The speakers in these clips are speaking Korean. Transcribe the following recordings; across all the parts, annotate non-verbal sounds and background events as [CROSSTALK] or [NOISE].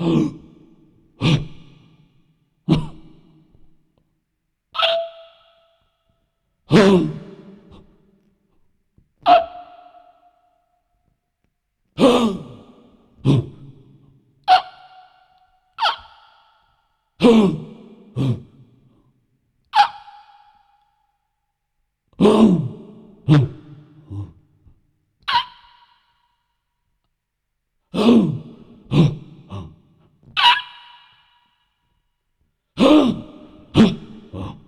Oh! 啊。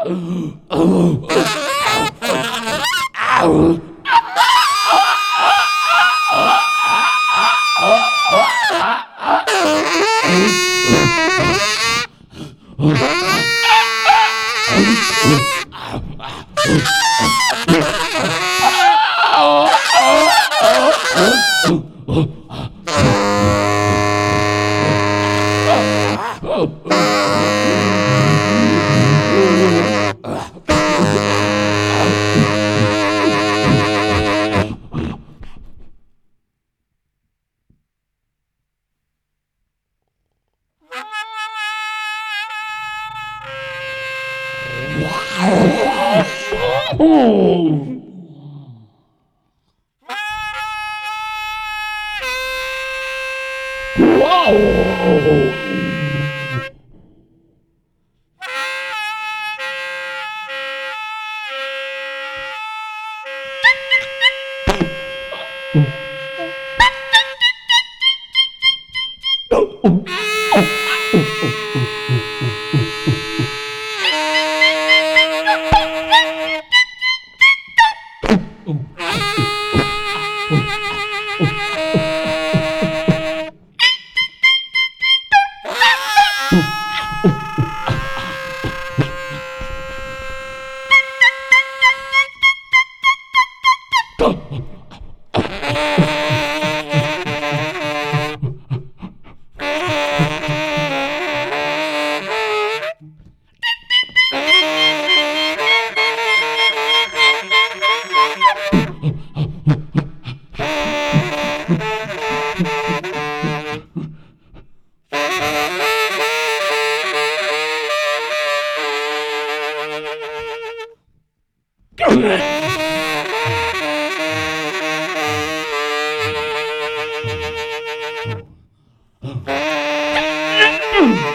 Oh. Oh! Whoa! Trời Yeah. [LAUGHS] Hum.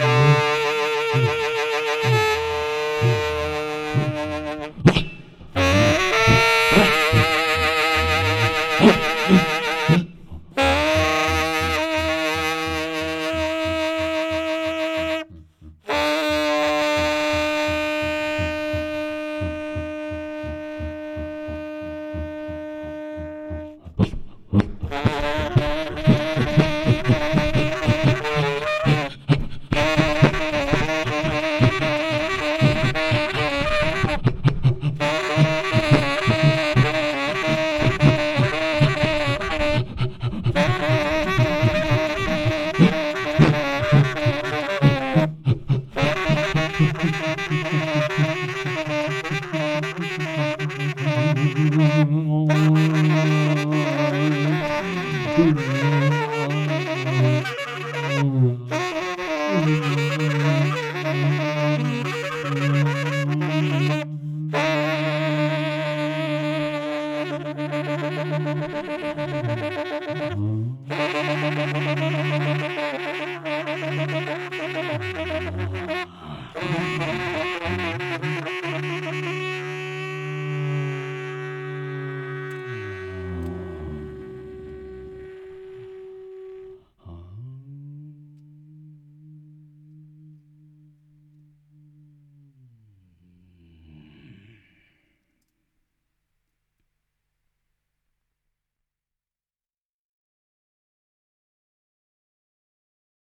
Thank you.